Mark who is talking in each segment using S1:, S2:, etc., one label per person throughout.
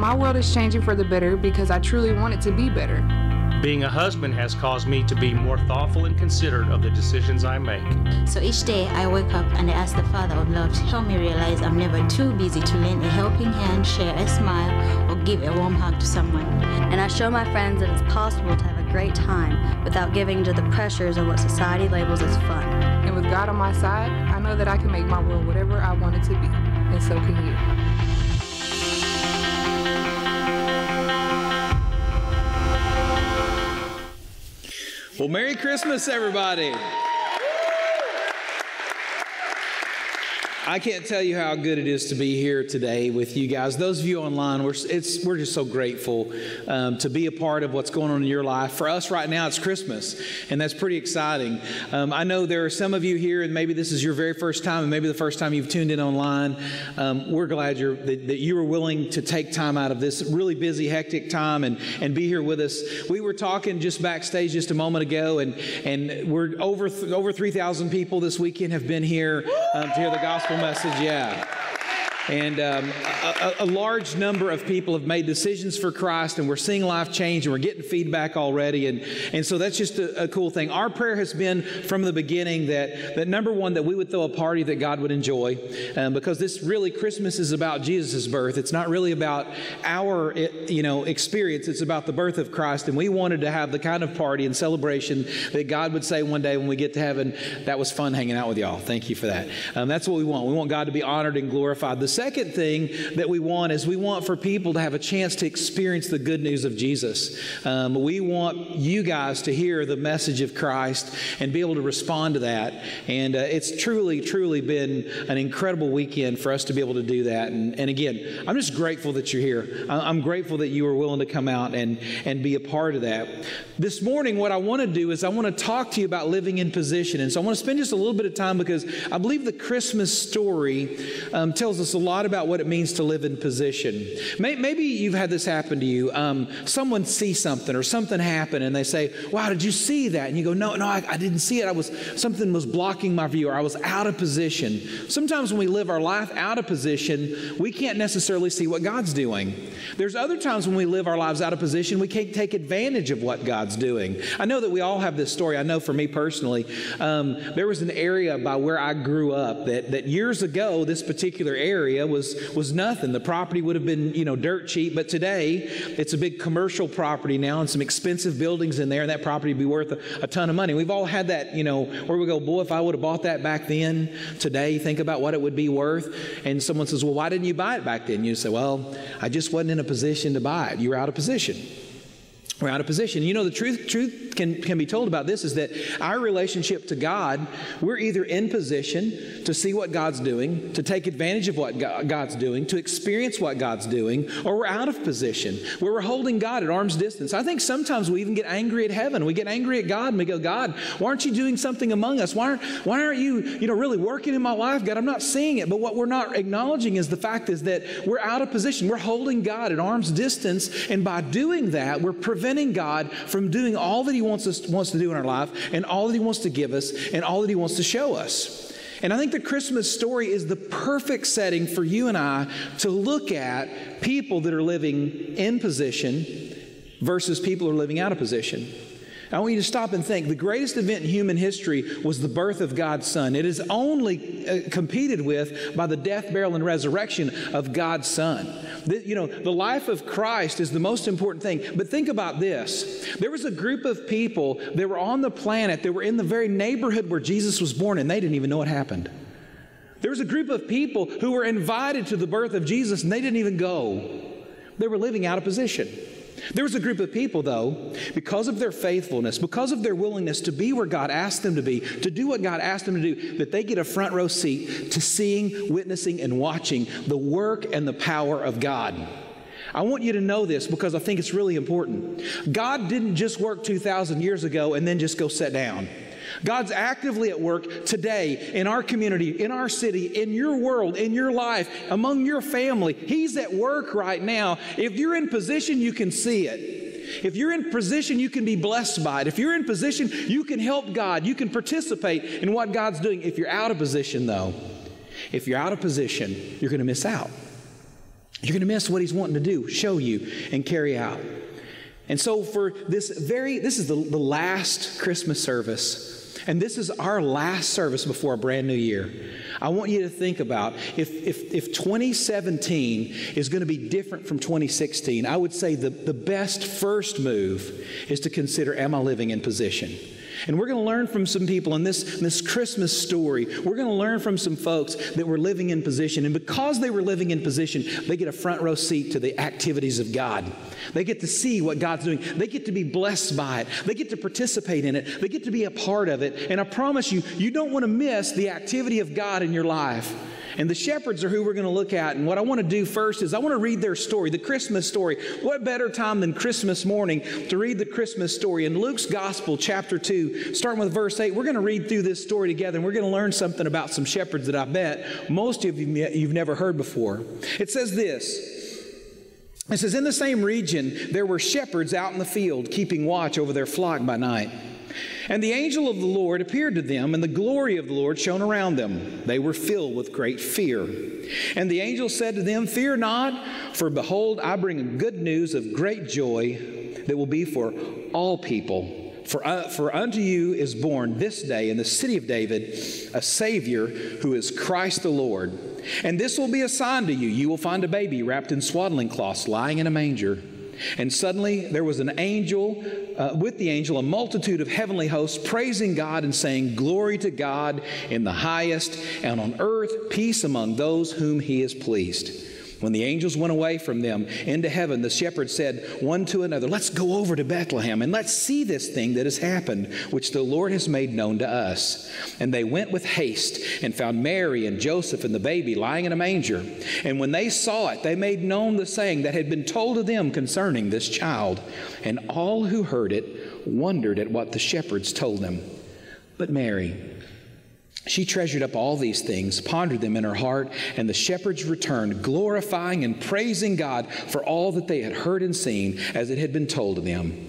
S1: My world is changing for the better because I truly want it to be better.
S2: Being a husband has caused me to be more thoughtful and considerate of the decisions I make.
S3: So each day I wake up and I ask the Father oh, of love to help me realize I'm never too busy to lend a helping hand, share a smile, or give a warm hug to someone.
S4: And I show my friends that it's possible to have a great time without giving to the pressures of what society labels as fun.
S1: And with God on my side, I know that I can make my world whatever I want it to be. And so can you.
S5: Well, Merry Christmas, everybody. I can't tell you how good it is to be here today with you guys. Those of you online, we're, it's, we're just so grateful um, to be a part of what's going on in your life. For us right now, it's Christmas, and that's pretty exciting. Um, I know there are some of you here, and maybe this is your very first time, and maybe the first time you've tuned in online. Um, we're glad you're, that, that, you were willing to take time out of this really busy, hectic time and, and be here with us. We were talking just backstage just a moment ago, and, and we're over, over 3,000 people this weekend have been here um, to hear the gospel message, yeah. And um, a, a, large number of people have made decisions for Christ, and we're seeing life change, and we're getting feedback already. And, and so that's just a, a, cool thing. Our prayer has been from the beginning that, that number one, that we would throw a party that God would enjoy, um, because this really, Christmas is about Jesus' birth. It's not really about our you know, experience, it's about the birth of Christ. And we wanted to have the kind of party and celebration that God would say one day when we get to heaven, that was fun hanging out with y'all. Thank you for that. Um, that's what we want. We want God to be honored and glorified. The second thing that we want is we want for people to have a chance to experience the good news of Jesus. Um, we want you guys to hear the message of Christ and be able to respond to that. And uh, it's truly, truly been an incredible weekend for us to be able to do that. And, and again, I'm just grateful that you're here. I'm grateful that you were willing to come out and, and be a part of that. This morning, what I want to do is I want to talk to you about living in position. And so I want to spend just a little bit of time because I believe the Christmas story um, tells us a lot about what it means to live in position. Maybe you've had this happen to you. Um, someone sees something or something happen and they say, Wow, did you see that? And you go, No, no, I, I didn't see it. I was something was blocking my view or I was out of position. Sometimes when we live our life out of position, we can't necessarily see what God's doing. There's other times when we live our lives out of position, we can't take advantage of what God's doing. I know that we all have this story. I know for me personally, um, there was an area by where I grew up that, that years ago, this particular area was, was nothing. The property would have been, you know, dirt cheap, but today it's a big commercial property now and some expensive buildings in there, and that property would be worth a, a ton of money. We've all had that, you know, where we go, boy, if I would have bought that back then, today, think about what it would be worth. And someone says, well, why didn't you buy it back then? You say, well, I just wasn't in a position to buy it. You were out of position. We're out of position. You know, the truth, truth can, can be told about this is that our relationship to God, we're either in position to see what God's doing, to take advantage of what God's doing, to experience what God's doing, or we're out of position where we're holding God at arm's distance. I think sometimes we even get angry at heaven. We get angry at God and we go, God, why aren't you doing something among us? Why aren't, why aren't you, you know, really working in my life? God, I'm not seeing it. But what we're not acknowledging is the fact is that we're out of position. We're holding God at arm's distance. And by doing that, we're preventing preventing God from doing all that He wants, us, wants to do in our life and all that He wants to give us and all that He wants to show us. And I think the Christmas story is the perfect setting for you and I to look at people that are living in position versus people who are living out of position. I want you to stop and think. The greatest event in human history was the birth of God's Son. It is only uh, competed with by the death, burial, and resurrection of God's Son. The, you know, the life of Christ is the most important thing. But think about this there was a group of people that were on the planet, that were in the very neighborhood where Jesus was born, and they didn't even know what happened. There was a group of people who were invited to the birth of Jesus, and they didn't even go. They were living out of position. There was a group of people, though, because of their faithfulness, because of their willingness to be where God asked them to be, to do what God asked them to do, that they get a front row seat to seeing, witnessing, and watching the work and the power of God. I want you to know this because I think it's really important. God didn't just work 2,000 years ago and then just go sit down. God's actively at work today in our community, in our city, in your world, in your life, among your family. He's at work right now. If you're in position, you can see it. If you're in position, you can be blessed by it. If you're in position, you can help God. You can participate in what God's doing. If you're out of position, though, if you're out of position, you're going to miss out. You're going to miss what He's wanting to do, show you, and carry out. And so, for this very, this is the, the last Christmas service, and this is our last service before a brand new year. I want you to think about if, if, if 2017 is going to be different from 2016, I would say the, the best first move is to consider Am I living in position? And we're going to learn from some people in this, in this Christmas story. We're going to learn from some folks that were living in position. And because they were living in position, they get a front row seat to the activities of God. They get to see what God's doing. They get to be blessed by it. They get to participate in it. They get to be a part of it. And I promise you, you don't want to miss the activity of God in your life. And the shepherds are who we're going to look at. And what I want to do first is I want to read their story, the Christmas story. What better time than Christmas morning to read the Christmas story? In Luke's Gospel, chapter 2, starting with verse 8, we're going to read through this story together and we're going to learn something about some shepherds that I bet most of you you've never heard before. It says this. It says, In the same region, there were shepherds out in the field, keeping watch over their flock by night. And the angel of the Lord appeared to them, and the glory of the Lord shone around them. They were filled with great fear. And the angel said to them, Fear not, for behold, I bring good news of great joy that will be for all people. For, uh, for unto you is born this day in the city of David a Savior who is Christ the Lord. And this will be a sign to you. You will find a baby wrapped in swaddling cloths lying in a manger. And suddenly there was an angel, uh, with the angel, a multitude of heavenly hosts praising God and saying, Glory to God in the highest, and on earth peace among those whom he is pleased. When the angels went away from them into heaven, the shepherds said one to another, Let's go over to Bethlehem and let's see this thing that has happened, which the Lord has made known to us. And they went with haste and found Mary and Joseph and the baby lying in a manger. And when they saw it, they made known the saying that had been told to them concerning this child. And all who heard it wondered at what the shepherds told them. But Mary, she treasured up all these things, pondered them in her heart, and the shepherds returned, glorifying and praising God for all that they had heard and seen as it had been told to them.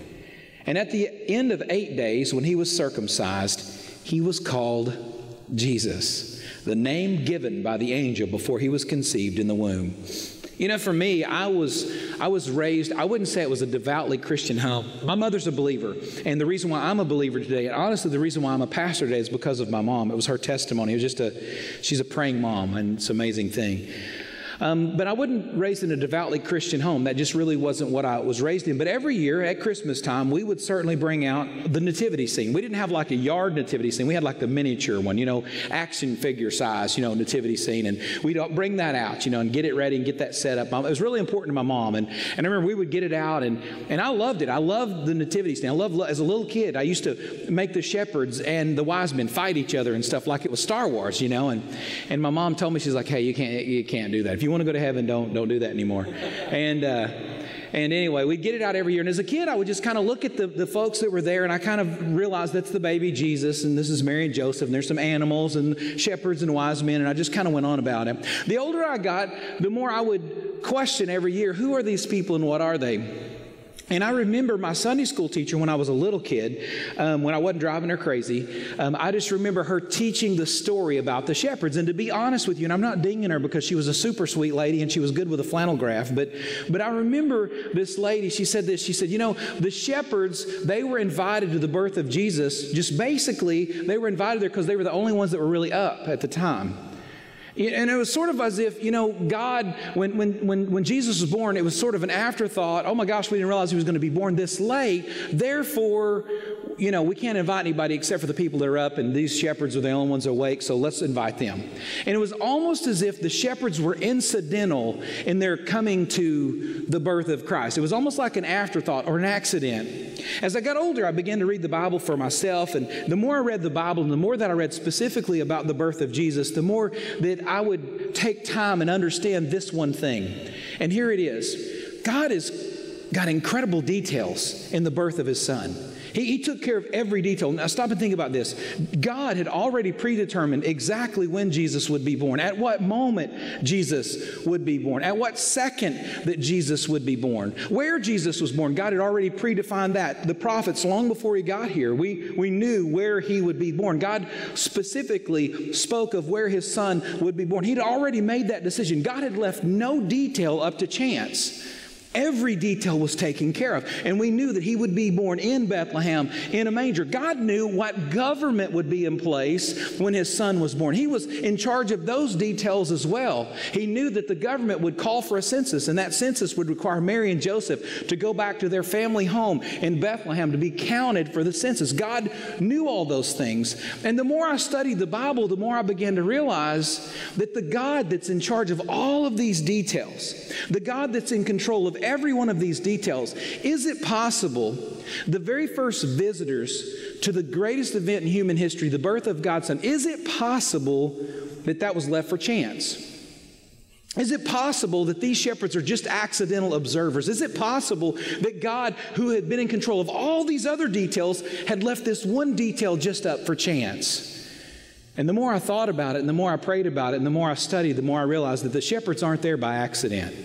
S5: And at the end of eight days, when he was circumcised, he was called Jesus, the name given by the angel before he was conceived in the womb. You know, for me, I was I was raised. I wouldn't say it was a devoutly Christian home. My mother's a believer, and the reason why I'm a believer today, and honestly, the reason why I'm a pastor today, is because of my mom. It was her testimony. It was just a she's a praying mom, and it's an amazing thing. Um, but I wasn't raised in a devoutly Christian home. That just really wasn't what I was raised in. But every year at Christmas time, we would certainly bring out the nativity scene. We didn't have like a yard nativity scene. We had like the miniature one, you know, action figure size, you know, nativity scene. And we'd bring that out, you know, and get it ready and get that set up. It was really important to my mom. And, and I remember we would get it out, and, and I loved it. I loved the nativity scene. I loved, as a little kid, I used to make the shepherds and the wise men fight each other and stuff like it was Star Wars, you know. And, and my mom told me, she's like, hey, you can't, you can't do that. If you want to go to heaven, don't don't do that anymore. And uh, and anyway, we'd get it out every year. And as a kid, I would just kind of look at the, the folks that were there, and I kind of realized that's the baby Jesus, and this is Mary and Joseph, and there's some animals and shepherds and wise men, and I just kind of went on about it. The older I got, the more I would question every year who are these people and what are they? And I remember my Sunday school teacher when I was a little kid, um, when I wasn't driving her crazy. Um, I just remember her teaching the story about the shepherds. And to be honest with you, and I'm not dinging her because she was a super sweet lady and she was good with a flannel graph, but, but I remember this lady, she said this. She said, You know, the shepherds, they were invited to the birth of Jesus. Just basically, they were invited there because they were the only ones that were really up at the time. And it was sort of as if, you know, God, when, when, when, when Jesus was born, it was sort of an afterthought. Oh my gosh, we didn't realize he was going to be born this late. Therefore, you know, we can't invite anybody except for the people that are up, and these shepherds are the only ones awake, so let's invite them. And it was almost as if the shepherds were incidental in their coming to the birth of Christ. It was almost like an afterthought or an accident. As I got older, I began to read the Bible for myself, and the more I read the Bible, and the more that I read specifically about the birth of Jesus, the more that I would take time and understand this one thing. And here it is God has got incredible details in the birth of his son. He, he, took care of every detail. Now, stop and think about this. God had already predetermined exactly when Jesus would be born, at what moment Jesus would be born, at what second that Jesus would be born, where Jesus was born. God had already predefined that. The prophets, long before he got here, we, we knew where he would be born. God specifically spoke of where his son would be born. He'd already made that decision. God had left no detail up to chance. Every detail was taken care of. And we knew that he would be born in Bethlehem in a manger. God knew what government would be in place when his son was born. He was in charge of those details as well. He knew that the government would call for a census, and that census would require Mary and Joseph to go back to their family home in Bethlehem to be counted for the census. God knew all those things. And the more I studied the Bible, the more I began to realize that the God that's in charge of all of these details, the God that's in control of every one of these details. Is it possible the very first visitors to the greatest event in human history, the birth of God's Son, is it possible that that was left for chance? Is it possible that these shepherds are just accidental observers? Is it possible that God, who had been in control of all these other details, had left this one detail just up for chance? And the more I thought about it, and the more I prayed about it, and the more I studied, the more I realized that the shepherds aren't there by accident.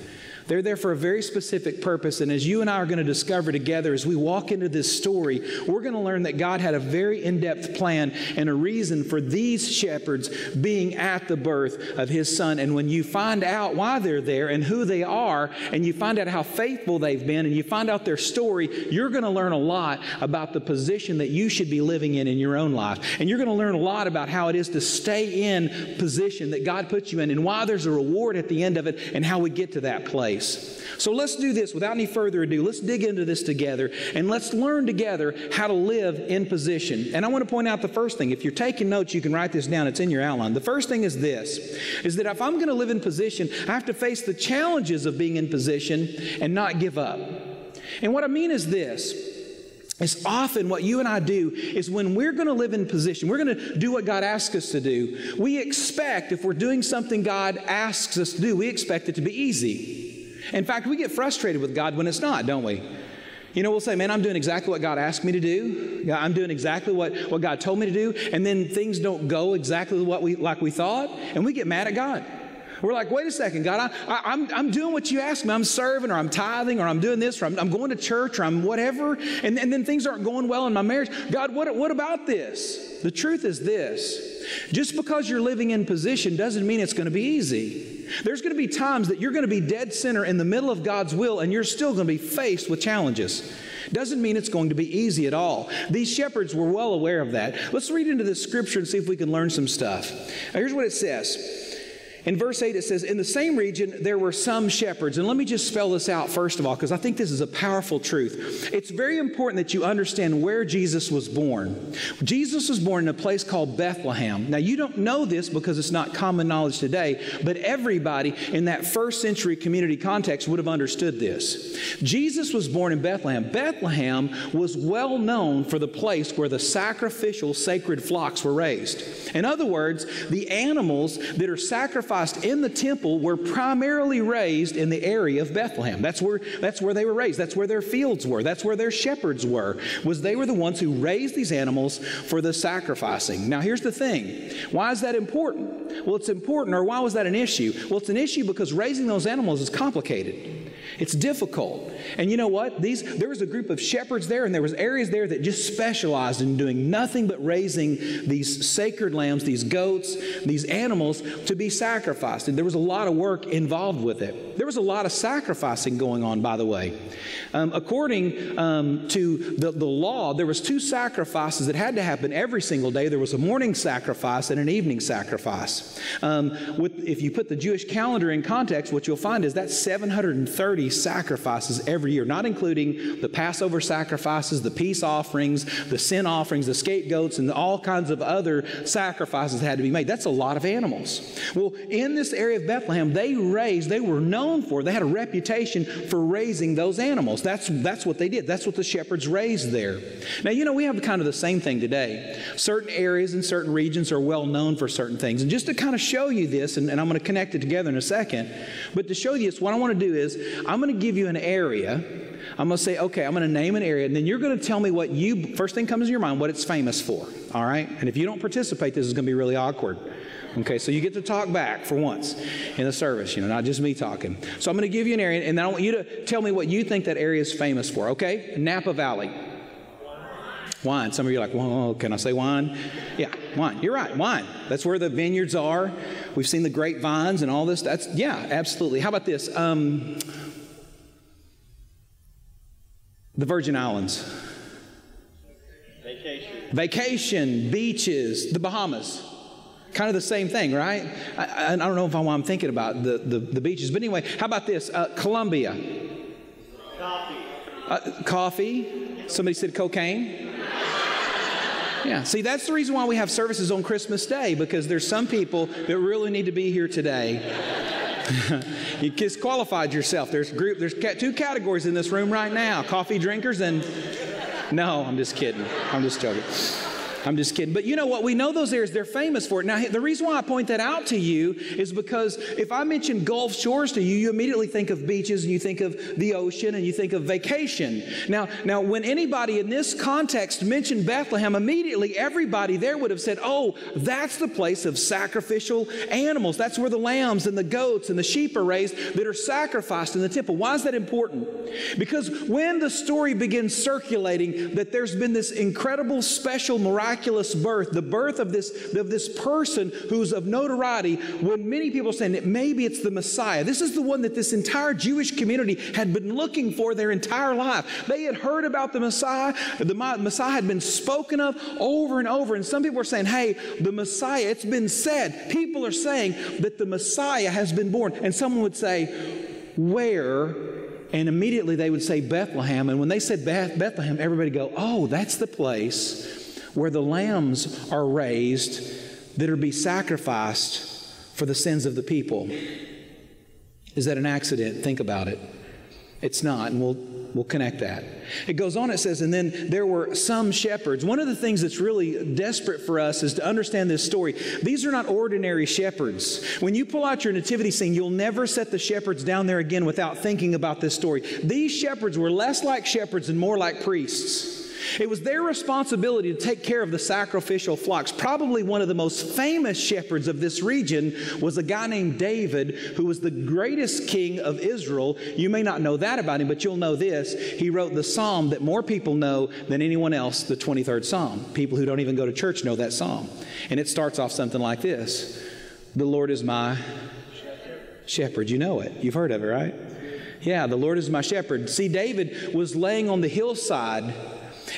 S5: They're there for a very specific purpose. And as you and I are going to discover together as we walk into this story, we're going to learn that God had a very in depth plan and a reason for these shepherds being at the birth of his son. And when you find out why they're there and who they are, and you find out how faithful they've been, and you find out their story, you're going to learn a lot about the position that you should be living in in your own life. And you're going to learn a lot about how it is to stay in position that God puts you in and why there's a reward at the end of it and how we get to that place place. So let's do this without any further ado. Let's dig into this together and let's learn together how to live in position. And I want to point out the first thing. If you're taking notes, you can write this down. It's in your outline. The first thing is this is that if I'm going to live in position, I have to face the challenges of being in position and not give up. And what I mean is this it's often what you and I do is when we're going to live in position, we're going to do what God asks us to do. We expect, if we're doing something God asks us to do, we expect it to be easy. In fact, we get frustrated with God when it's not, don't we? You know, we'll say, man, I'm doing exactly what God asked me to do. I'm doing exactly what, what God told me to do. And then things don't go exactly what we, like we thought. And we get mad at God. We're like, wait a second, God, I, am I'm, I'm doing what you asked me. I'm serving or I'm tithing or I'm doing this or I'm, I'm going to church or I'm whatever. And, and then things aren't going well in my marriage. God, what, what about this? The truth is this just because you're living in position doesn't mean it's going to be easy. There's going to be times that you're going to be dead center in the middle of God's will and you're still going to be faced with challenges. Doesn't mean it's going to be easy at all. These shepherds were well aware of that. Let's read into this scripture and see if we can learn some stuff. Now, here's what it says. In verse 8, it says, In the same region, there were some shepherds. And let me just spell this out first of all, because I think this is a powerful truth. It's very important that you understand where Jesus was born. Jesus was born in a place called Bethlehem. Now, you don't know this because it's not common knowledge today, but everybody in that first century community context would have understood this. Jesus was born in Bethlehem. Bethlehem was well known for the place where the sacrificial sacred flocks were raised. In other words, the animals that are sacrificed sacrificed in the temple were primarily raised in the area of Bethlehem. That's where, that's where they were raised. That's where their fields were. That's where their shepherds were, was they were the ones who raised these animals for the sacrificing. Now, here's the thing. Why is that important? Well, it's important, or why was that an issue? Well, it's an issue because raising those animals is complicated. It's difficult. And you know what? These there was a group of shepherds there and there was areas there that just specialized in doing nothing but raising these sacred lambs, these goats, these animals to be sacrificed. And there was a lot of work involved with it. There was a lot of sacrificing going on, by the way. Um, according um, to the, the law, there was two sacrifices that had to happen every single day. There was a morning sacrifice and an evening sacrifice. Um, with, if you put the Jewish calendar in context, what you'll find is that's 730 sacrifices every year, not including the Passover sacrifices, the peace offerings, the sin offerings, the scapegoats, and all kinds of other sacrifices that had to be made. That's a lot of animals. Well, in this area of Bethlehem, they raised, they were known for, they had a reputation for raising those animals. That's, that's what they did. That's what the shepherds raised there. Now, you know, we have kind of the same thing today. Certain areas and certain regions are well known for certain things. And just to kind of show you this, and, and I'm going to connect it together in a second, but to show you this, what I want to do is I'm going to give you an area. I'm going to say, okay, I'm going to name an area, and then you're going to tell me what you, first thing comes to your mind, what it's famous for. All right? And if you don't participate, this is going to be really awkward. Okay, so you get to talk back for once in the service, you know, not just me talking. So I'm going to give you an area, and then I want you to tell me what you think that area is famous for, okay? Napa Valley. Wine. Some of you are like, well, can I say wine? Yeah, wine. You're right, wine. That's where the vineyards are. We've seen the grapevines and all this. That's, yeah, absolutely. How about this? Um, the Virgin Islands. Vacation. Vacation, beaches, the Bahamas. Kind of the same thing, right? I, I don't know if I'm thinking about the, the, the, beaches. But anyway, how about this? Uh, Colombia. Coffee. Uh, coffee. Somebody said cocaine. Yeah, see, that's the reason why we have services on Christmas Day because there's some people that really need to be here today. you disqualified yourself. There's group. There's two categories in this room right now: coffee drinkers and. No, I'm just kidding. I'm just joking. I'm just kidding. But you know what? We know those areas, they're famous for it. Now, the reason why I point that out to you is because if I mention Gulf Shores to you, you immediately think of beaches and you think of the ocean and you think of vacation. Now, now when anybody in this context mentioned Bethlehem, immediately everybody there would have said, oh, that's the place of sacrificial animals. That's where the lambs and the goats and the sheep are raised that are sacrificed in the temple. Why is that important? Because when the story begins circulating that there's been this incredible, special, miraculous miraculous birth, the birth of this, of this person who's of notoriety, when many people are saying that maybe it's the Messiah. This is the one that this entire Jewish community had been looking for their entire life. They had heard about the Messiah. The Messiah had been spoken of over and over. And some people are saying, hey, the Messiah, it's been said. People are saying that the Messiah has been born. And someone would say, where and immediately they would say Bethlehem. And when they said Bethlehem, everybody go, oh, that's the place where the lambs are raised that are be sacrificed for the sins of the people. Is that an accident? Think about it. It's not, and we'll we'll connect that. It goes on, it says, and then there were some shepherds. One of the things that's really desperate for us is to understand this story. These are not ordinary shepherds. When you pull out your nativity scene, you'll never set the shepherds down there again without thinking about this story. These shepherds were less like shepherds and more like priests. It was their responsibility to take care of the sacrificial flocks. Probably one of the most famous shepherds of this region was a guy named David, who was the greatest king of Israel. You may not know that about him, but you'll know this. He wrote the psalm that more people know than anyone else, the 23rd Psalm. People who don't even go to church know that psalm. And it starts off something like this The Lord is my shepherd. You know it. You've heard of it, right? Yeah, the Lord is my shepherd. See, David was laying on the hillside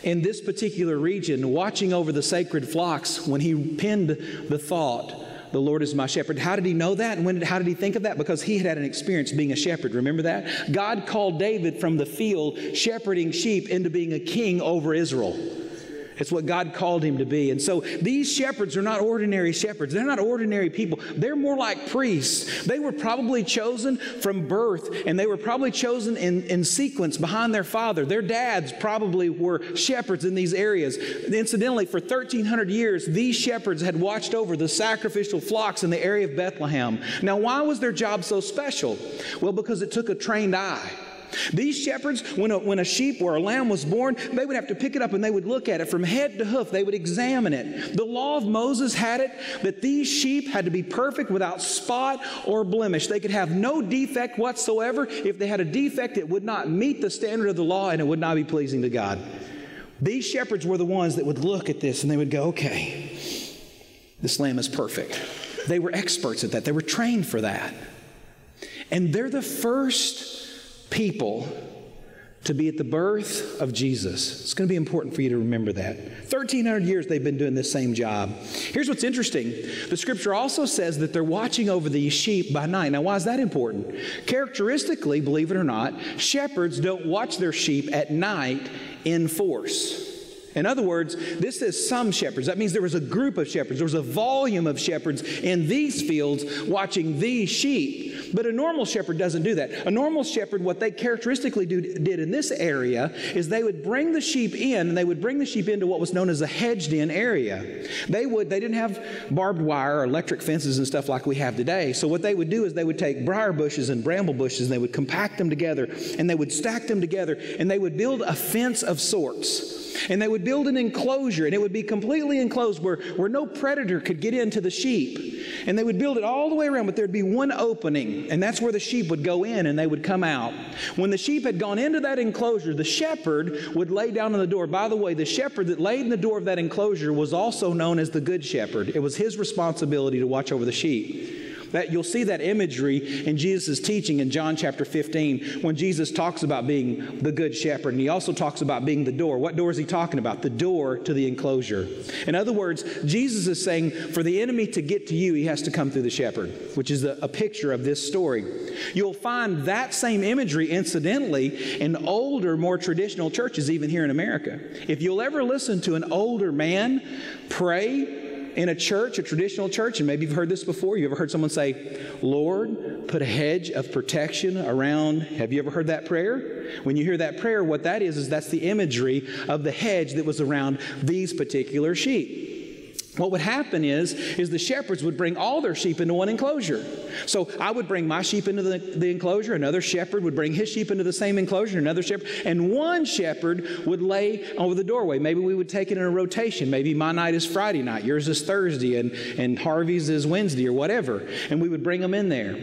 S5: in this particular region, watching over the sacred flocks, when he penned the thought, the Lord is my shepherd. How did he know that? And when how did he think of that? Because he had had an experience being a shepherd. Remember that? God called David from the field, shepherding sheep, into being a king over Israel. It's what God called him to be. And so these shepherds are not ordinary shepherds. They're not ordinary people. They're more like priests. They were probably chosen from birth, and they were probably chosen in, in sequence behind their father. Their dads probably were shepherds in these areas. Incidentally, for 1,300 years, these shepherds had watched over the sacrificial flocks in the area of Bethlehem. Now, why was their job so special? Well, because it took a trained eye. These shepherds, when a, when a sheep or a lamb was born, they would have to pick it up and they would look at it from head to hoof. They would examine it. The law of Moses had it that these sheep had to be perfect without spot or blemish. They could have no defect whatsoever. If they had a defect, it would not meet the standard of the law and it would not be pleasing to God. These shepherds were the ones that would look at this and they would go, okay, this lamb is perfect. They were experts at that, they were trained for that. And they're the first people to be at the birth of Jesus. It's going to be important for you to remember that. 1,300 years they've been doing this same job. Here's what's interesting the scripture also says that they're watching over these sheep by night. Now, why is that important? Characteristically, believe it or not, shepherds don't watch their sheep at night in force. In other words, this is some shepherds. That means there was a group of shepherds. There was a volume of shepherds in these fields watching these sheep. But a normal shepherd doesn't do that. A normal shepherd, what they characteristically do, did in this area is they would bring the sheep in and they would bring the sheep into what was known as a hedged in area. They would, they didn't have barbed wire or electric fences and stuff like we have today. So what they would do is they would take briar bushes and bramble bushes and they would compact them together and they would stack them together and they would build a fence of sorts. And they would build an enclosure, and it would be completely enclosed where, where no predator could get into the sheep. And they would build it all the way around, but there'd be one opening, and that's where the sheep would go in and they would come out. When the sheep had gone into that enclosure, the shepherd would lay down on the door. By the way, the shepherd that laid in the door of that enclosure was also known as the good shepherd. It was his responsibility to watch over the sheep. That you'll see that imagery in Jesus' teaching in John chapter 15 when Jesus talks about being the good shepherd and he also talks about being the door. What door is he talking about? The door to the enclosure. In other words, Jesus is saying for the enemy to get to you, he has to come through the shepherd, which is a, a picture of this story. You'll find that same imagery, incidentally, in older, more traditional churches, even here in America. If you'll ever listen to an older man pray, in a church, a traditional church, and maybe you've heard this before, you ever heard someone say, Lord, put a hedge of protection around. Have you ever heard that prayer? When you hear that prayer, what that is, is that's the imagery of the hedge that was around these particular sheep. What would happen is, is the shepherds would bring all their sheep into one enclosure. So I would bring my sheep into the, the enclosure, another shepherd would bring his sheep into the same enclosure, another shepherd, and one shepherd would lay over the doorway. Maybe we would take it in a rotation. Maybe my night is Friday night, yours is Thursday, and, and Harvey's is Wednesday or whatever. And we would bring them in there.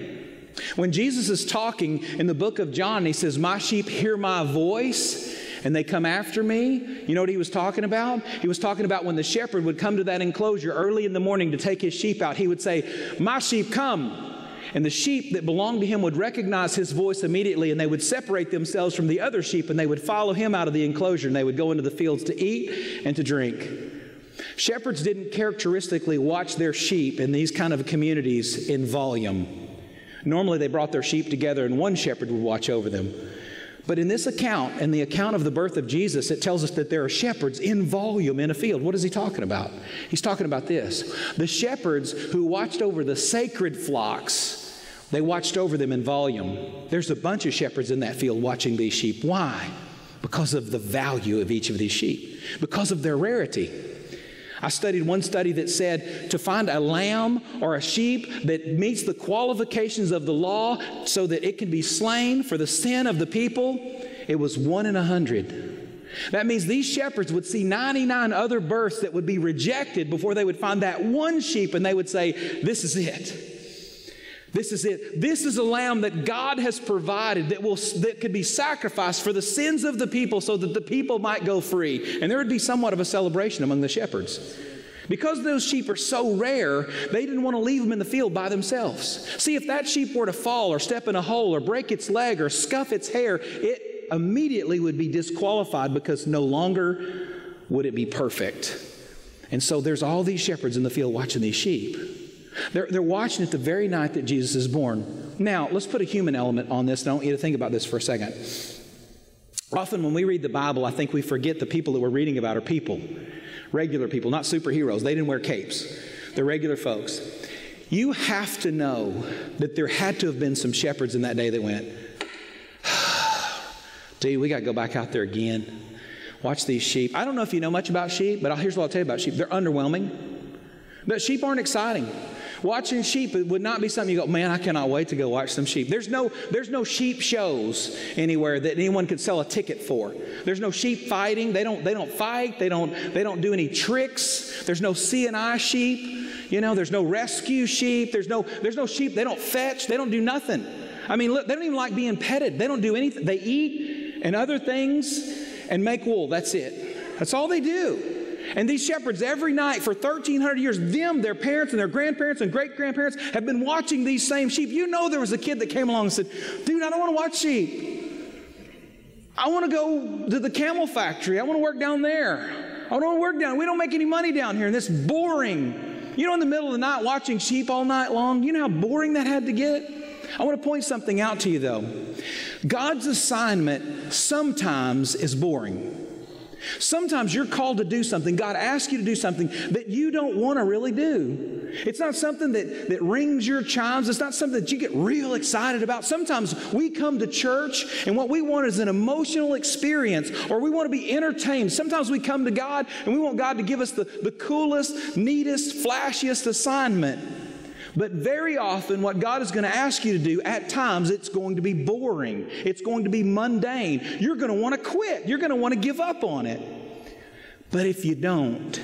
S5: When Jesus is talking in the book of John, he says, My sheep hear my voice and they come after me. You know what he was talking about? He was talking about when the shepherd would come to that enclosure early in the morning to take his sheep out, he would say, My sheep come. And the sheep that belonged to him would recognize his voice immediately and they would separate themselves from the other sheep and they would follow him out of the enclosure and they would go into the fields to eat and to drink. Shepherds didn't characteristically watch their sheep in these kind of communities in volume. Normally, they brought their sheep together and one shepherd would watch over them. But in this account, in the account of the birth of Jesus, it tells us that there are shepherds in volume in a field. What is he talking about? He's talking about this the shepherds who watched over the sacred flocks. They watched over them in volume. There's a bunch of shepherds in that field watching these sheep. Why? Because of the value of each of these sheep, because of their rarity. I studied one study that said to find a lamb or a sheep that meets the qualifications of the law so that it can be slain for the sin of the people, it was one in a hundred. That means these shepherds would see 99 other births that would be rejected before they would find that one sheep and they would say, This is it. This is it. This is a lamb that God has provided that will that could be sacrificed for the sins of the people so that the people might go free. And there would be somewhat of a celebration among the shepherds. Because those sheep are so rare, they didn't want to leave them in the field by themselves. See, if that sheep were to fall or step in a hole or break its leg or scuff its hair, it immediately would be disqualified because no longer would it be perfect. And so there's all these shepherds in the field watching these sheep. They're, they're watching it the very night that Jesus is born. Now, let's put a human element on this, I want you to think about this for a second. Often, when we read the Bible, I think we forget the people that we're reading about are people, regular people, not superheroes. They didn't wear capes, they're regular folks. You have to know that there had to have been some shepherds in that day that went, Dude, we got to go back out there again. Watch these sheep. I don't know if you know much about sheep, but here's what I'll tell you about sheep. They're underwhelming. But sheep aren't exciting. Watching sheep it would not be something you go, man, I cannot wait to go watch some sheep. There's no, there's no sheep shows anywhere that anyone could sell a ticket for. There's no sheep fighting. They don't, they don't fight. They don't, they don't do any tricks. There's no CNI sheep. You know, there's no rescue sheep. There's no, there's no sheep. They don't fetch. They don't do nothing. I mean, look, they don't even like being petted. They don't do anything. They eat and other things and make wool. That's it. That's all they do. And these shepherds, every night for 1,300 years, them, their parents, and their grandparents and great grandparents have been watching these same sheep. You know, there was a kid that came along and said, Dude, I don't want to watch sheep. I want to go to the camel factory. I want to work down there. I don't want to work down. We don't make any money down here, and this boring. You know, in the middle of the night watching sheep all night long, you know how boring that had to get? I want to point something out to you, though. God's assignment sometimes is boring. Sometimes you're called to do something. God asks you to do something that you don't want to really do. It's not something that, that rings your chimes. It's not something that you get real excited about. Sometimes we come to church and what we want is an emotional experience or we want to be entertained. Sometimes we come to God and we want God to give us the, the coolest, neatest, flashiest assignment. But very often, what God is going to ask you to do, at times, it's going to be boring. It's going to be mundane. You're going to want to quit. You're going to want to give up on it. But if you don't,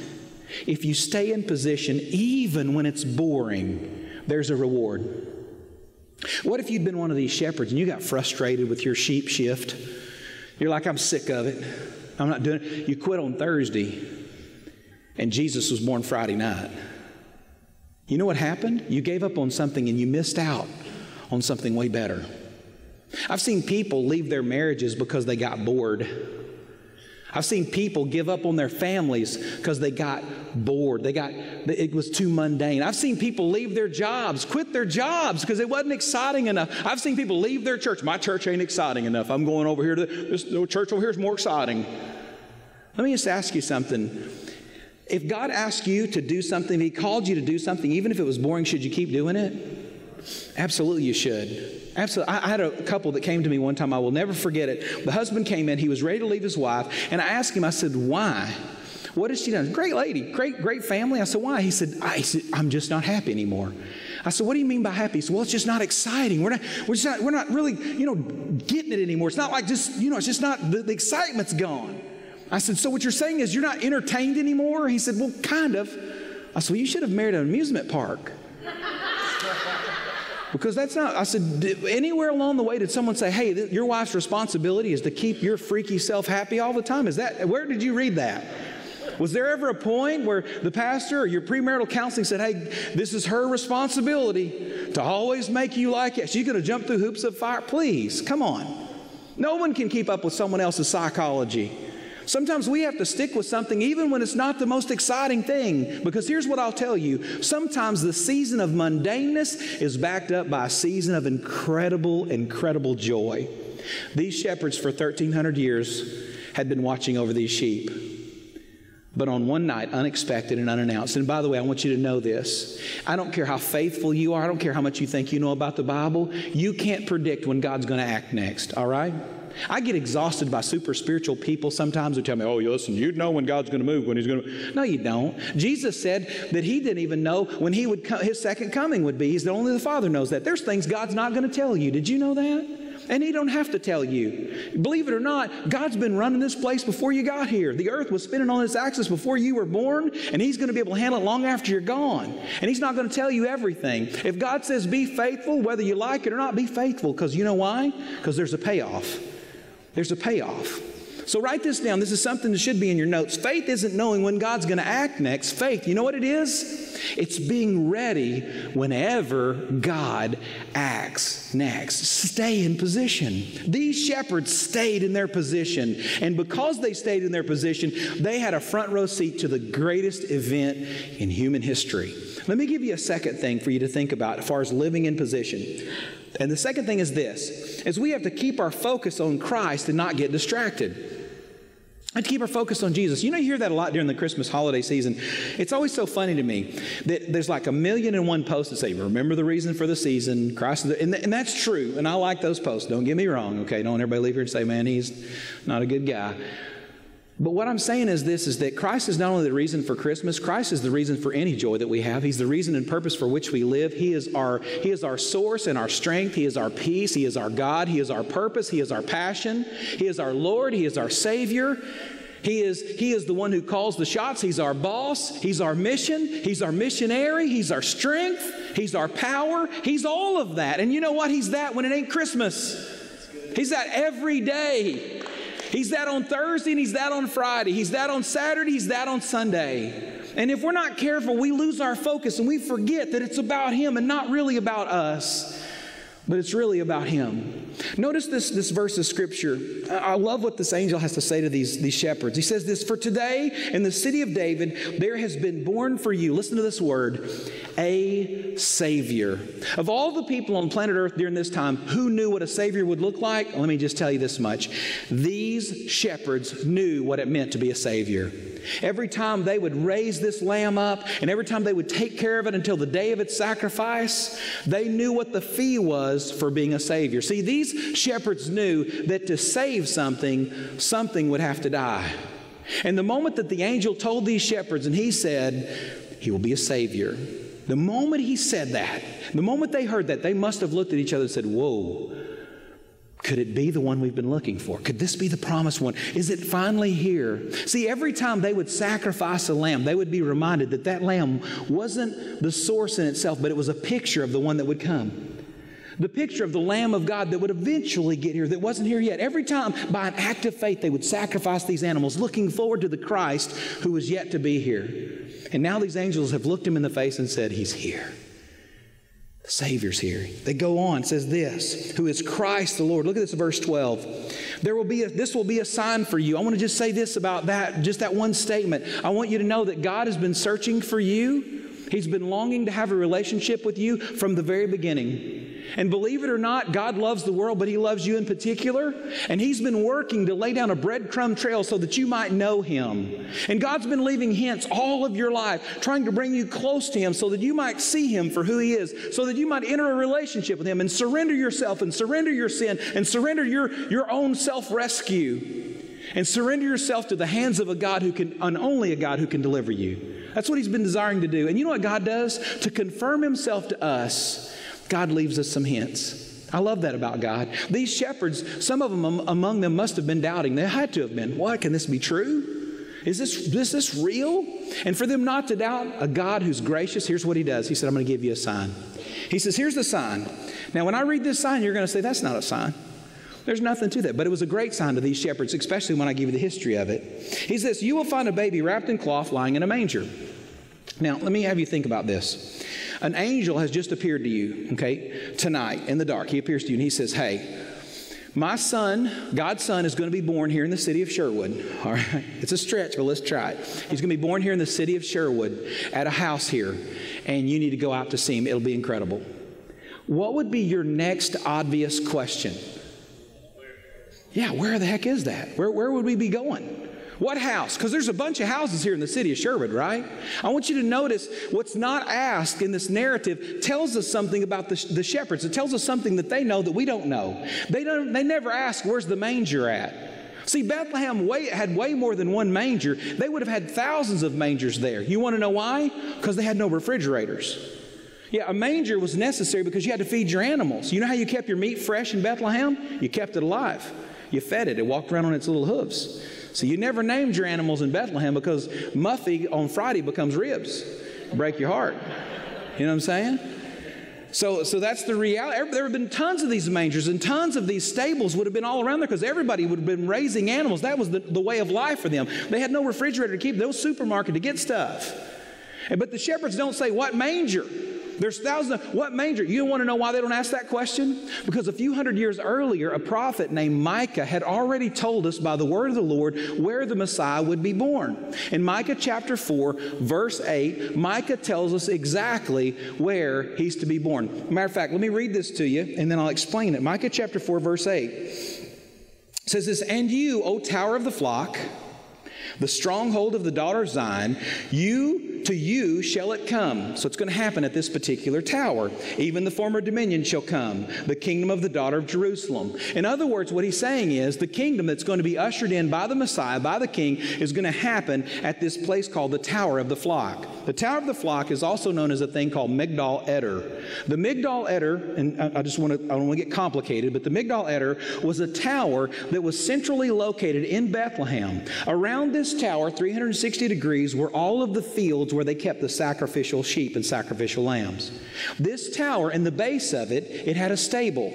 S5: if you stay in position, even when it's boring, there's a reward. What if you'd been one of these shepherds and you got frustrated with your sheep shift? You're like, I'm sick of it. I'm not doing it. You quit on Thursday, and Jesus was born Friday night. You know what happened? You gave up on something and you missed out on something way better. I've seen people leave their marriages because they got bored. I've seen people give up on their families because they got bored. They got it was too mundane. I've seen people leave their jobs, quit their jobs because it wasn't exciting enough. I've seen people leave their church. My church ain't exciting enough. I'm going over here to this church over here is more exciting. Let me just ask you something. If God asked you to do something, He called you to do something, even if it was boring, should you keep doing it? Absolutely, you should. Absolutely. I, had a couple that came to me one time. I will never forget it. The husband came in. He was ready to leave his wife. And I asked him, I said, why? What has she done? Great lady, great, great family. I said, why? He said, I said, I'm just not happy anymore. I said, what do you mean by happy? He said, well, it's just not exciting. We're not, we're just not, we're not really, you know, getting it anymore. It's not like just, you know, it's just not, the, the excitement's gone. I said, So what you're saying is you're not entertained anymore? He said, Well, kind of. I said, Well, you should have married an amusement park. because that's not, I said, anywhere along the way did someone say, Hey, th- your wife's responsibility is to keep your freaky self happy all the time? Is that, where did you read that? Was there ever a point where the pastor or your premarital counseling said, Hey, this is her responsibility to always make you like it? She's going to jump through hoops of fire? Please, come on. No one can keep up with someone else's psychology. Sometimes we have to stick with something even when it's not the most exciting thing. Because here's what I'll tell you sometimes the season of mundaneness is backed up by a season of incredible, incredible joy. These shepherds for 1,300 years had been watching over these sheep. But on one night, unexpected and unannounced, and by the way, I want you to know this. I don't care how faithful you are, I don't care how much you think you know about the Bible, you can't predict when God's going to act next, all right? I get exhausted by super spiritual people sometimes who tell me, oh, listen, you'd know when God's going to move, when He's going to. No, you don't. Jesus said that He didn't even know when he would come, His second coming would be. He's the only the Father knows that. There's things God's not going to tell you. Did you know that? And He don't have to tell you. Believe it or not, God's been running this place before you got here. The earth was spinning on its axis before you were born, and He's going to be able to handle it long after you're gone. And He's not going to tell you everything. If God says be faithful, whether you like it or not, be faithful. Because you know why? Because there's a payoff. There's a payoff. So write this down. This is something that should be in your notes. Faith isn't knowing when God's going to act next. Faith, you know what it is? It's being ready whenever God acts next. Stay in position. These shepherds stayed in their position. And because they stayed in their position, they had a front row seat to the greatest event in human history. Let me give you a second thing for you to think about as far as living in position. And the second thing is this is we have to keep our focus on Christ and not get distracted. And to keep our focus on Jesus. You know, you hear that a lot during the Christmas holiday season. It's always so funny to me that there's like a million and one posts that say, Remember the reason for the season, Christ. And, and that's true. And I like those posts. Don't get me wrong, okay? Don't everybody leave here and say, Man, he's not a good guy. But what I'm saying is this is that Christ is not only the reason for Christmas, Christ is the reason for any joy that we have. He's the reason and purpose for which we live. He is our he is our source and our strength. He is our peace. He is our God. He is our purpose. He is our passion. He is our Lord. He is our Savior. He is, he is the one who calls the shots. He's our boss. He's our mission. He's our missionary. He's our strength. He's our power. He's all of that. And you know what? He's that when it ain't Christmas. He's that every day. He's that on Thursday and he's that on Friday. He's that on Saturday. He's that on Sunday. And if we're not careful, we lose our focus and we forget that it's about him and not really about us, but it's really about him. Notice this, this verse of scripture. I love what this angel has to say to these, these shepherds. He says this For today in the city of David, there has been born for you, listen to this word, a Savior. Of all the people on planet Earth during this time, who knew what a Savior would look like? Let me just tell you this much. These shepherds knew what it meant to be a Savior. Every time they would raise this lamb up and every time they would take care of it until the day of its sacrifice, they knew what the fee was for being a Savior. See, these shepherds knew that to save something, something would have to die. And the moment that the angel told these shepherds and he said, He will be a Savior, the moment he said that, the moment they heard that, they must have looked at each other and said, Whoa, could it be the one we've been looking for? Could this be the promised one? Is it finally here? See, every time they would sacrifice a lamb, they would be reminded that that lamb wasn't the source in itself, but it was a picture of the one that would come. The picture of the Lamb of God that would eventually get here, that wasn't here yet. Every time, by an act of faith, they would sacrifice these animals, looking forward to the Christ who was yet to be here. And now these angels have looked him in the face and said, He's here. The Savior's here. They go on, says this, who is Christ the Lord. Look at this verse 12. There will be a, this will be a sign for you. I want to just say this about that, just that one statement. I want you to know that God has been searching for you. He's been longing to have a relationship with you from the very beginning. And believe it or not, God loves the world, but He loves you in particular. And He's been working to lay down a breadcrumb trail so that you might know Him. And God's been leaving hints all of your life, trying to bring you close to Him so that you might see Him for who He is, so that you might enter a relationship with Him and surrender yourself and surrender your sin and surrender your, your own self rescue and surrender yourself to the hands of a God who can, and only a God who can deliver you. That's what He's been desiring to do. And you know what God does? To confirm Himself to us, God leaves us some hints. I love that about God. These shepherds, some of them among them must have been doubting. They had to have been. What? Can this be true? Is this, is this real? And for them not to doubt a God who's gracious, here's what he does. He said, I'm going to give you a sign. He says, Here's the sign. Now, when I read this sign, you're going to say, That's not a sign. There's nothing to that. But it was a great sign to these shepherds, especially when I give you the history of it. He says, You will find a baby wrapped in cloth lying in a manger. Now, let me have you think about this. An angel has just appeared to you, okay, tonight in the dark. He appears to you and he says, Hey, my son, God's son, is going to be born here in the city of Sherwood. All right. It's a stretch, but let's try it. He's going to be born here in the city of Sherwood at a house here, and you need to go out to see him. It'll be incredible. What would be your next obvious question? Yeah, where the heck is that? Where, where would we be going? What house? Because there's a bunch of houses here in the city of Sherwood, right? I want you to notice what's not asked in this narrative tells us something about the, the shepherds. It tells us something that they know that we don't know. They, don't, they never ask, where's the manger at? See, Bethlehem way, had way more than one manger. They would have had thousands of mangers there. You want to know why? Because they had no refrigerators. Yeah, a manger was necessary because you had to feed your animals. You know how you kept your meat fresh in Bethlehem? You kept it alive. You fed it. It walked around on its little hooves. So you never named your animals in Bethlehem because Muffy on Friday becomes ribs. Break your heart. You know what I'm saying? So, so that's the reality. There have been tons of these mangers and tons of these stables would have been all around there because everybody would have been raising animals. That was the, the way of life for them. They had no refrigerator to keep, no supermarket to get stuff. But the shepherds don't say, What manger? There's thousands of, what manger? You want to know why they don't ask that question? Because a few hundred years earlier, a prophet named Micah had already told us by the word of the Lord where the Messiah would be born. In Micah chapter 4, verse 8, Micah tells us exactly where he's to be born. Matter of fact, let me read this to you and then I'll explain it. Micah chapter 4, verse 8 says this, And you, O tower of the flock, the stronghold of the daughter of Zion, you to you shall it come. So it's going to happen at this particular tower. Even the former dominion shall come, the kingdom of the daughter of Jerusalem. In other words, what he's saying is the kingdom that's going to be ushered in by the Messiah, by the king, is going to happen at this place called the Tower of the Flock. The Tower of the Flock is also known as a thing called Migdal Eder. The Migdal Eder, and I just want to, I don't want to get complicated, but the Migdal Eder was a tower that was centrally located in Bethlehem. Around this tower, 360 degrees, were all of the fields where they kept the sacrificial sheep and sacrificial lambs. This tower, in the base of it, it had a stable.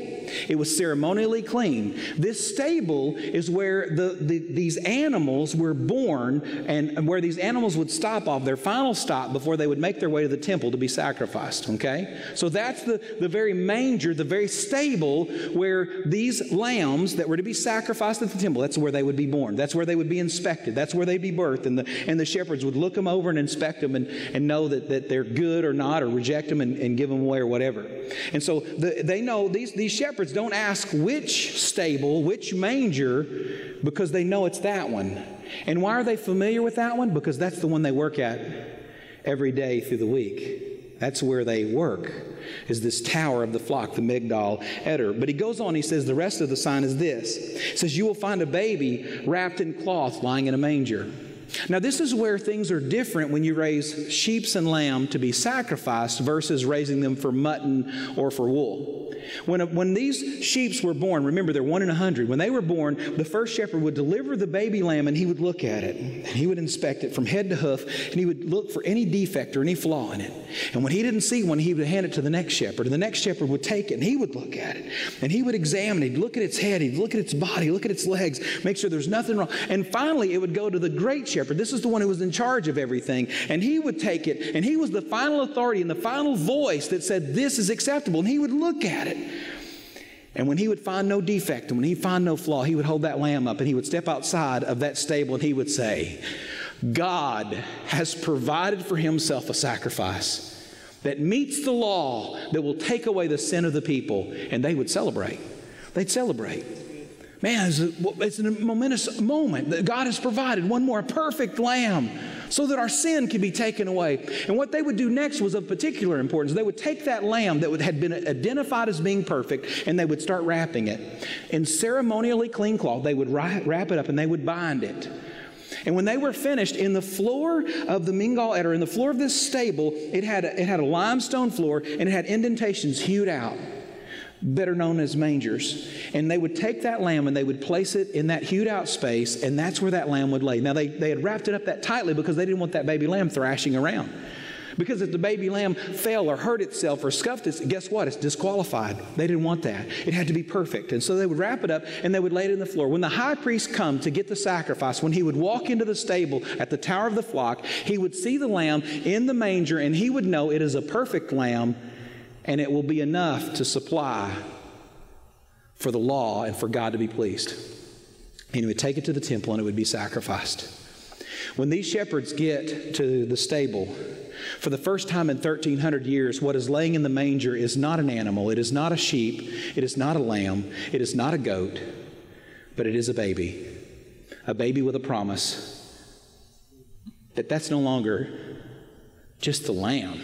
S5: It was ceremonially clean. This stable is where the, the, these animals were born and where these animals would stop off, their final stop before they would make their way to the temple to be sacrificed. Okay? So that's the, the very manger, the very stable where these lambs that were to be sacrificed at the temple, that's where they would be born. That's where they would be inspected. That's where they'd be birthed. And the, and the shepherds would look them over and inspect them and, and know that, that they're good or not or reject them and, and give them away or whatever. And so the, they know these, these shepherds don't ask which stable, which manger, because they know it's that one. And why are they familiar with that one? Because that's the one they work at every day through the week. That's where they work, is this tower of the flock, the Migdal Eder. But he goes on, he says, the rest of the sign is this. Says, You will find a baby wrapped in cloth lying in a manger. Now, this is where things are different when you raise sheep and lamb to be sacrificed versus raising them for mutton or for wool. When, when these sheep were born, remember they're one in a hundred, when they were born, the first shepherd would deliver the baby lamb and he would look at it. And he would inspect it from head to hoof and he would look for any defect or any flaw in it. And when he didn't see one, he would hand it to the next shepherd. And the next shepherd would take it and he would look at it. And he would examine it. He'd look at its head, he'd look at its body, look at its legs, make sure there's nothing wrong. And finally, it would go to the great shepherd. This is the one who was in charge of everything. And he would take it and he was the final authority and the final voice that said, This is acceptable. And he would look at it. And when he would find no defect and when he'd find no flaw, he would hold that lamb up and he would step outside of that stable and he would say, God has provided for himself a sacrifice that meets the law that will take away the sin of the people. And they would celebrate. They'd celebrate. Man, it's a, it's a momentous moment that God has provided one more perfect lamb so that our sin could be taken away. And what they would do next was of particular importance. They would take that lamb that had been identified as being perfect and they would start wrapping it in ceremonially clean cloth. They would wrap it up and they would bind it. And when they were finished, in the floor of the Migdal Eder, in the floor of this stable, it had a, it had a limestone floor and it had indentations hewed out better known as mangers. And they would take that lamb and they would place it in that hewed out space, and that's where that lamb would lay. Now, they, they had wrapped it up that tightly because they didn't want that baby lamb thrashing around. Because if the baby lamb fell or hurt itself or scuffed it, guess what? It's disqualified. They didn't want that. It had to be perfect. And so they would wrap it up and they would lay it in the floor. When the high priest come to get the sacrifice, when he would walk into the stable at the tower of the flock, he would see the lamb in the manger and he would know it is a perfect lamb and it will be enough to supply for the law and for God to be pleased. And he would take it to the temple and it would be sacrificed. When these shepherds get to the stable, for the first time in 1300 years, what is laying in the manger is not an animal, it is not a sheep, it is not a lamb, it is not a goat, but it is a baby. A baby with a promise that that's no longer just the lamb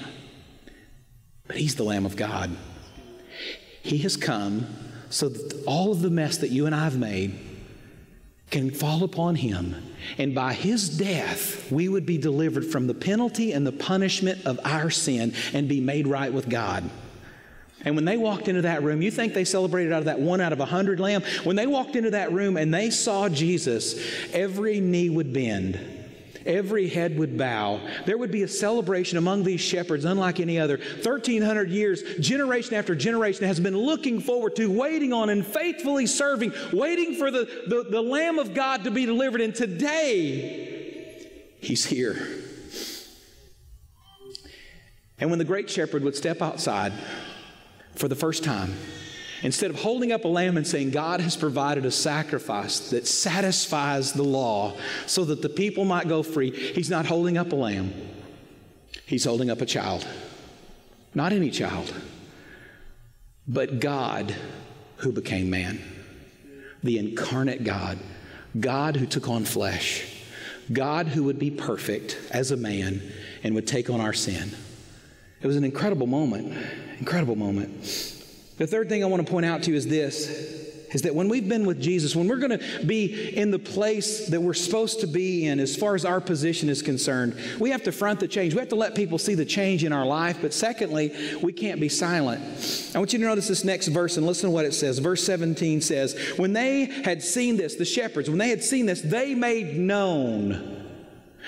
S5: but he's the Lamb of God. He has come so that all of the mess that you and I have made can fall upon him. And by his death, we would be delivered from the penalty and the punishment of our sin and be made right with God. And when they walked into that room, you think they celebrated out of that one out of a hundred lamb? When they walked into that room and they saw Jesus, every knee would bend Every head would bow. There would be a celebration among these shepherds, unlike any other. 1,300 years, generation after generation, has been looking forward to, waiting on, and faithfully serving, waiting for the, the, the Lamb of God to be delivered. And today, He's here. And when the great shepherd would step outside for the first time, Instead of holding up a lamb and saying, God has provided a sacrifice that satisfies the law so that the people might go free, he's not holding up a lamb. He's holding up a child. Not any child, but God who became man. The incarnate God. God who took on flesh. God who would be perfect as a man and would take on our sin. It was an incredible moment. Incredible moment. The third thing I want to point out to you is this is that when we've been with Jesus, when we're going to be in the place that we're supposed to be in as far as our position is concerned, we have to front the change. We have to let people see the change in our life. But secondly, we can't be silent. I want you to notice this next verse and listen to what it says. Verse 17 says, When they had seen this, the shepherds, when they had seen this, they made known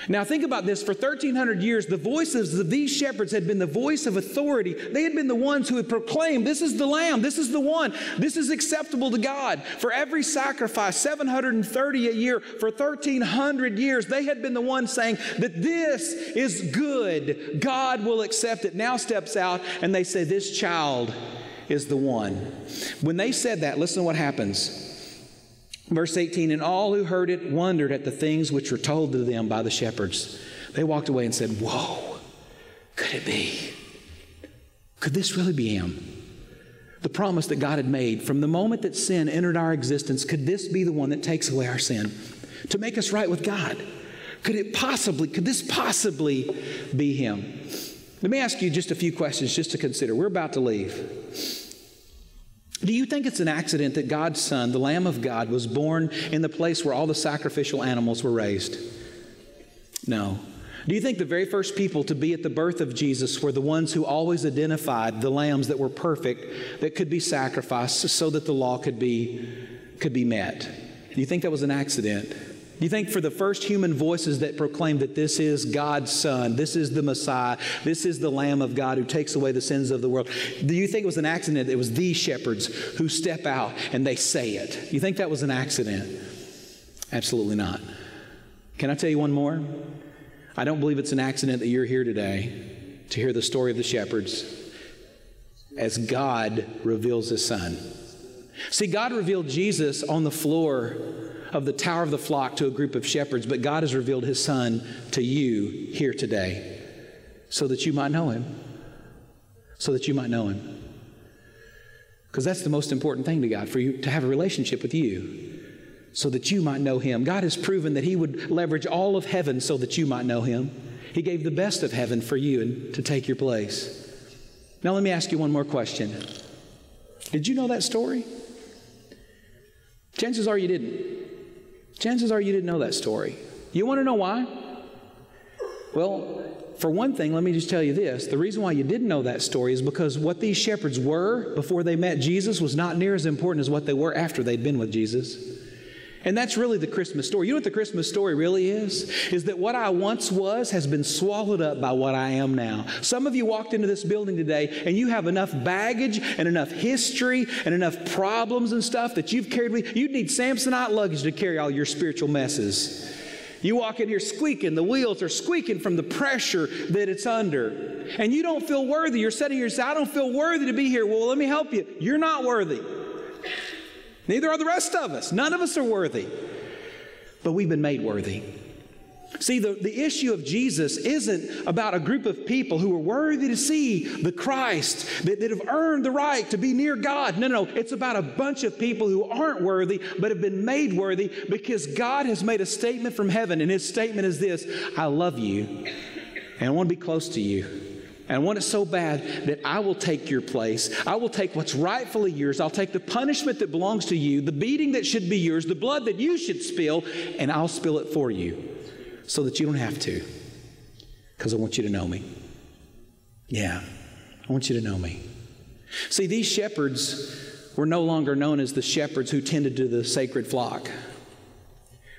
S5: Now, think about this. For 1,300 years, the voices of these shepherds had been the voice of authority. They had been the ones who had proclaimed, This is the Lamb, this is the one, this is acceptable to God. For every sacrifice, 730 a year, for 1,300 years, they had been the ones saying that this is good. God will accept it. Now steps out and they say, This child is the one. When they said that, listen to what happens. Verse 18, and all who heard it wondered at the things which were told to them by the shepherds. They walked away and said, Whoa, could it be? Could this really be him? The promise that God had made from the moment that sin entered our existence, could this be the one that takes away our sin to make us right with God? Could it possibly, could this possibly be him? Let me ask you just a few questions just to consider. We're about to leave. Do you think it's an accident that God's Son, the Lamb of God, was born in the place where all the sacrificial animals were raised? No. Do you think the very first people to be at the birth of Jesus were the ones who always identified the lambs that were perfect, that could be sacrificed so that the law could be, could be met? Do you think that was an accident? Do you think for the first human voices that proclaimed that this is God's Son, this is the Messiah, this is the Lamb of God who takes away the sins of the world, do you think it was an accident? It was these shepherds who step out and they say it. You think that was an accident? Absolutely not. Can I tell you one more? I don't believe it's an accident that you're here today to hear the story of the shepherds as God reveals his Son. See, God revealed Jesus on the floor of the tower of the flock to a group of shepherds, but God has revealed his son to you here today so that you might know him. So that you might know him. Because that's the most important thing to God, for you to have a relationship with you so that you might know him. God has proven that he would leverage all of heaven so that you might know him. He gave the best of heaven for you and to take your place. Now, let me ask you one more question. Did you know that story? Chances are you didn't. Chances are you didn't know that story. You want to know why? Well, for one thing, let me just tell you this. The reason why you didn't know that story is because what these shepherds were before they met Jesus was not near as important as what they were after they'd been with Jesus. And that's really the Christmas story. You know what the Christmas story really is? Is that what I once was has been swallowed up by what I am now. Some of you walked into this building today and you have enough baggage and enough history and enough problems and stuff that you've carried with you. need Samsonite luggage to carry all your spiritual messes. You walk in here squeaking, the wheels are squeaking from the pressure that it's under. And you don't feel worthy. You're sitting here saying, I don't feel worthy to be here. Well, let me help you. You're not worthy. Neither are the rest of us. None of us are worthy. But we've been made worthy. See, the, the issue of Jesus isn't about a group of people who are worthy to see the Christ, that, that have earned the right to be near God. No, no, no, it's about a bunch of people who aren't worthy, but have been made worthy because God has made a statement from heaven, and His statement is this I love you, and I want to be close to you. And I want it so bad that I will take your place. I will take what's rightfully yours. I'll take the punishment that belongs to you, the beating that should be yours, the blood that you should spill, and I'll spill it for you so that you don't have to. Because I want you to know me. Yeah, I want you to know me. See, these shepherds were no longer known as the shepherds who tended to the sacred flock,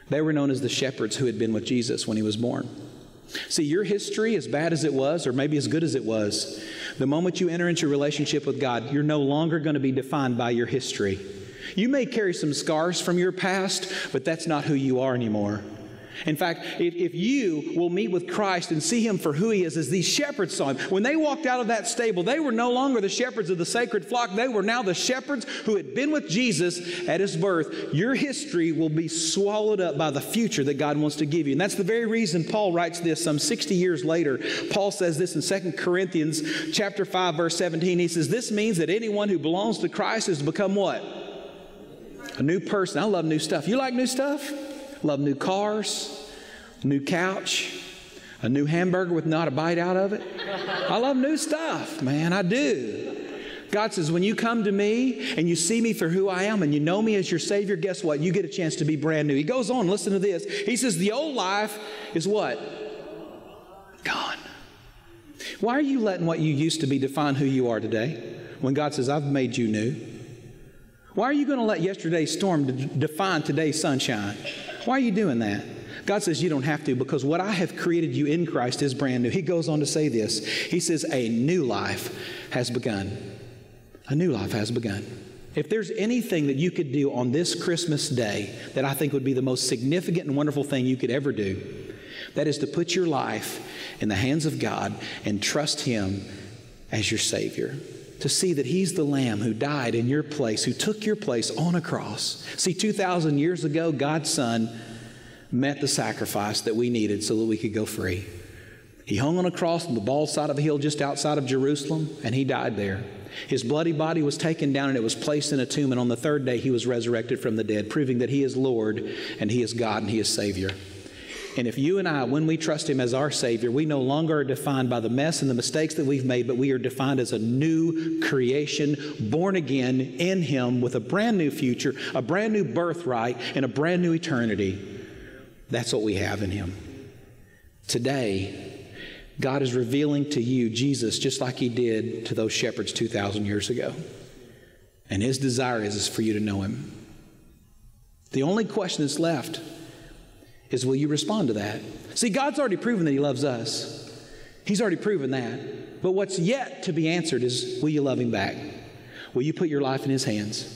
S5: they were known as the shepherds who had been with Jesus when he was born. See, your history, as bad as it was, or maybe as good as it was, the moment you enter into a relationship with God, you're no longer going to be defined by your history. You may carry some scars from your past, but that's not who you are anymore. In fact, if, if you will meet with Christ and see him for who he is, as these shepherds saw him, when they walked out of that stable, they were no longer the shepherds of the sacred flock. They were now the shepherds who had been with Jesus at his birth. Your history will be swallowed up by the future that God wants to give you. And that's the very reason Paul writes this some 60 years later. Paul says this in 2 Corinthians chapter 5, verse 17. He says, This means that anyone who belongs to Christ has become what? A new person. I love new stuff. You like new stuff? Love new cars, new couch, a new hamburger with not a bite out of it. I love new stuff, man, I do. God says, when you come to me and you see me for who I am and you know me as your Savior, guess what? You get a chance to be brand new. He goes on, listen to this. He says, the old life is what? Gone. Why are you letting what you used to be define who you are today when God says, I've made you new? Why are you going to let yesterday's storm define today's sunshine? Why are you doing that? God says you don't have to because what I have created you in Christ is brand new. He goes on to say this He says, A new life has begun. A new life has begun. If there's anything that you could do on this Christmas day that I think would be the most significant and wonderful thing you could ever do, that is to put your life in the hands of God and trust Him as your Savior. To see that He's the Lamb who died in your place, who took your place on a cross. See, 2,000 years ago, God's Son met the sacrifice that we needed so that we could go free. He hung on a cross on the bald side of a hill just outside of Jerusalem, and he died there. His bloody body was taken down and it was placed in a tomb, and on the third day he was resurrected from the dead, proving that he is Lord and he is God and he is Savior. And if you and I, when we trust Him as our Savior, we no longer are defined by the mess and the mistakes that we've made, but we are defined as a new creation, born again in Him with a brand new future, a brand new birthright, and a brand new eternity. That's what we have in Him. Today, God is revealing to you Jesus just like He did to those shepherds 2,000 years ago. And His desire is, is for you to know Him. The only question that's left is will you respond to that? See, God's already proven that He loves us. He's already proven that. But what's yet to be answered is will you love Him back? Will you put your life in His hands?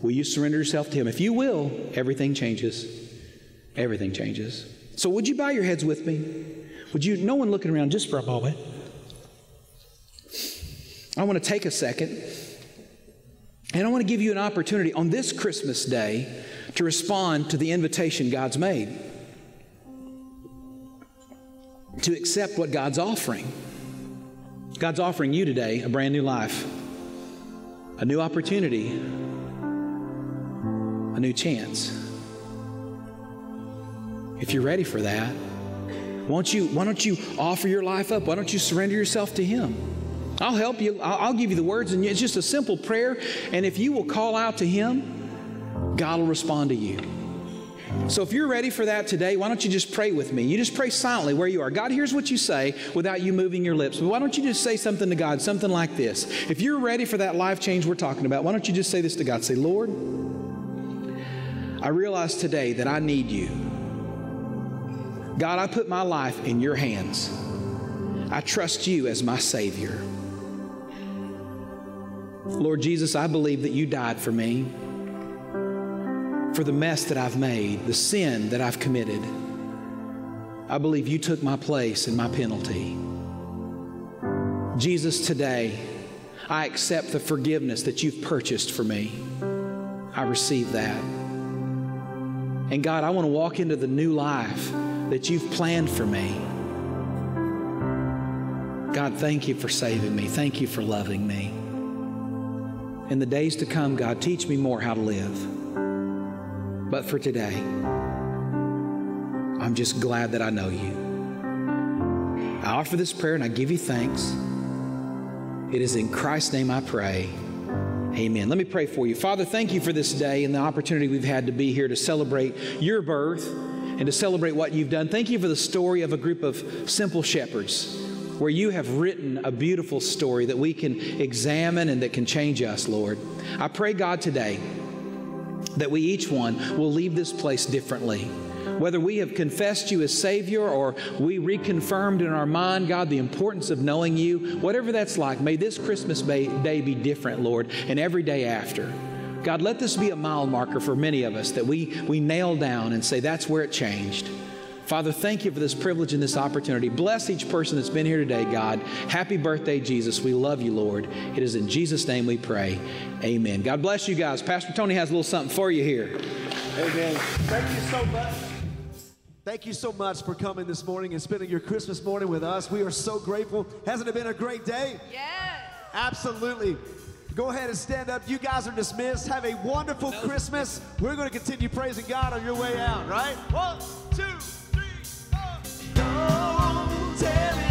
S5: Will you surrender yourself to Him? If you will, everything changes. Everything changes. So, would you bow your heads with me? Would you, no one looking around just for a moment. I want to take a second and I want to give you an opportunity on this Christmas day to respond to the invitation God's made to accept what God's offering. God's offering you today a brand new life, a new opportunity, a new chance. If you're ready for that, won't you, why don't you offer your life up? Why don't you surrender yourself to Him? I'll help you. I'll, I'll give you the words, and it's just a simple prayer. And if you will call out to Him, God will respond to you. So if you're ready for that today, why don't you just pray with me? You just pray silently where you are. God hears what you say without you moving your lips. But why don't you just say something to God, something like this? If you're ready for that life change we're talking about, why don't you just say this to God? Say, Lord, I realize today that I need you. God, I put my life in your hands. I trust you as my Savior. Lord Jesus, I believe that you died for me for the mess that I've made, the sin that I've committed. I believe you took my place and my penalty. Jesus, today, I accept the forgiveness that you've purchased for me. I receive that. And God, I want to walk into the new life that you've planned for me. God, thank you for saving me. Thank you for loving me. In the days to come, God, teach me more how to live. But for today, I'm just glad that I know you. I offer this prayer and I give you thanks. It is in Christ's name I pray. Amen. Let me pray for you. Father, thank you for this day and the opportunity we've had to be here to celebrate your birth and to celebrate what you've done. Thank you for the story of a group of simple shepherds where you have written a beautiful story that we can examine and that can change us, Lord. I pray, God, today that we each one will leave this place differently. Whether we have confessed you as Savior or we reconfirmed in our mind, God, the importance of knowing you, whatever that's like, may this Christmas day be different, Lord, and every day after. God, let this be a mile marker for many of us that we, we nail down and say that's where it changed. Father, thank you for this privilege and this opportunity. Bless each person that's been here today, God. Happy birthday, Jesus. We love you, Lord. It is in Jesus' name we pray. Amen. God bless you guys. Pastor Tony has a little something for you here.
S6: Amen. Thank you so much. Thank you so much for coming this morning and spending your Christmas morning with us. We are so grateful. Hasn't it been a great day?
S7: Yes.
S6: Absolutely. Go ahead and stand up. You guys are dismissed. Have a wonderful Christmas. We're going to continue praising God on your way out, right? One, two tell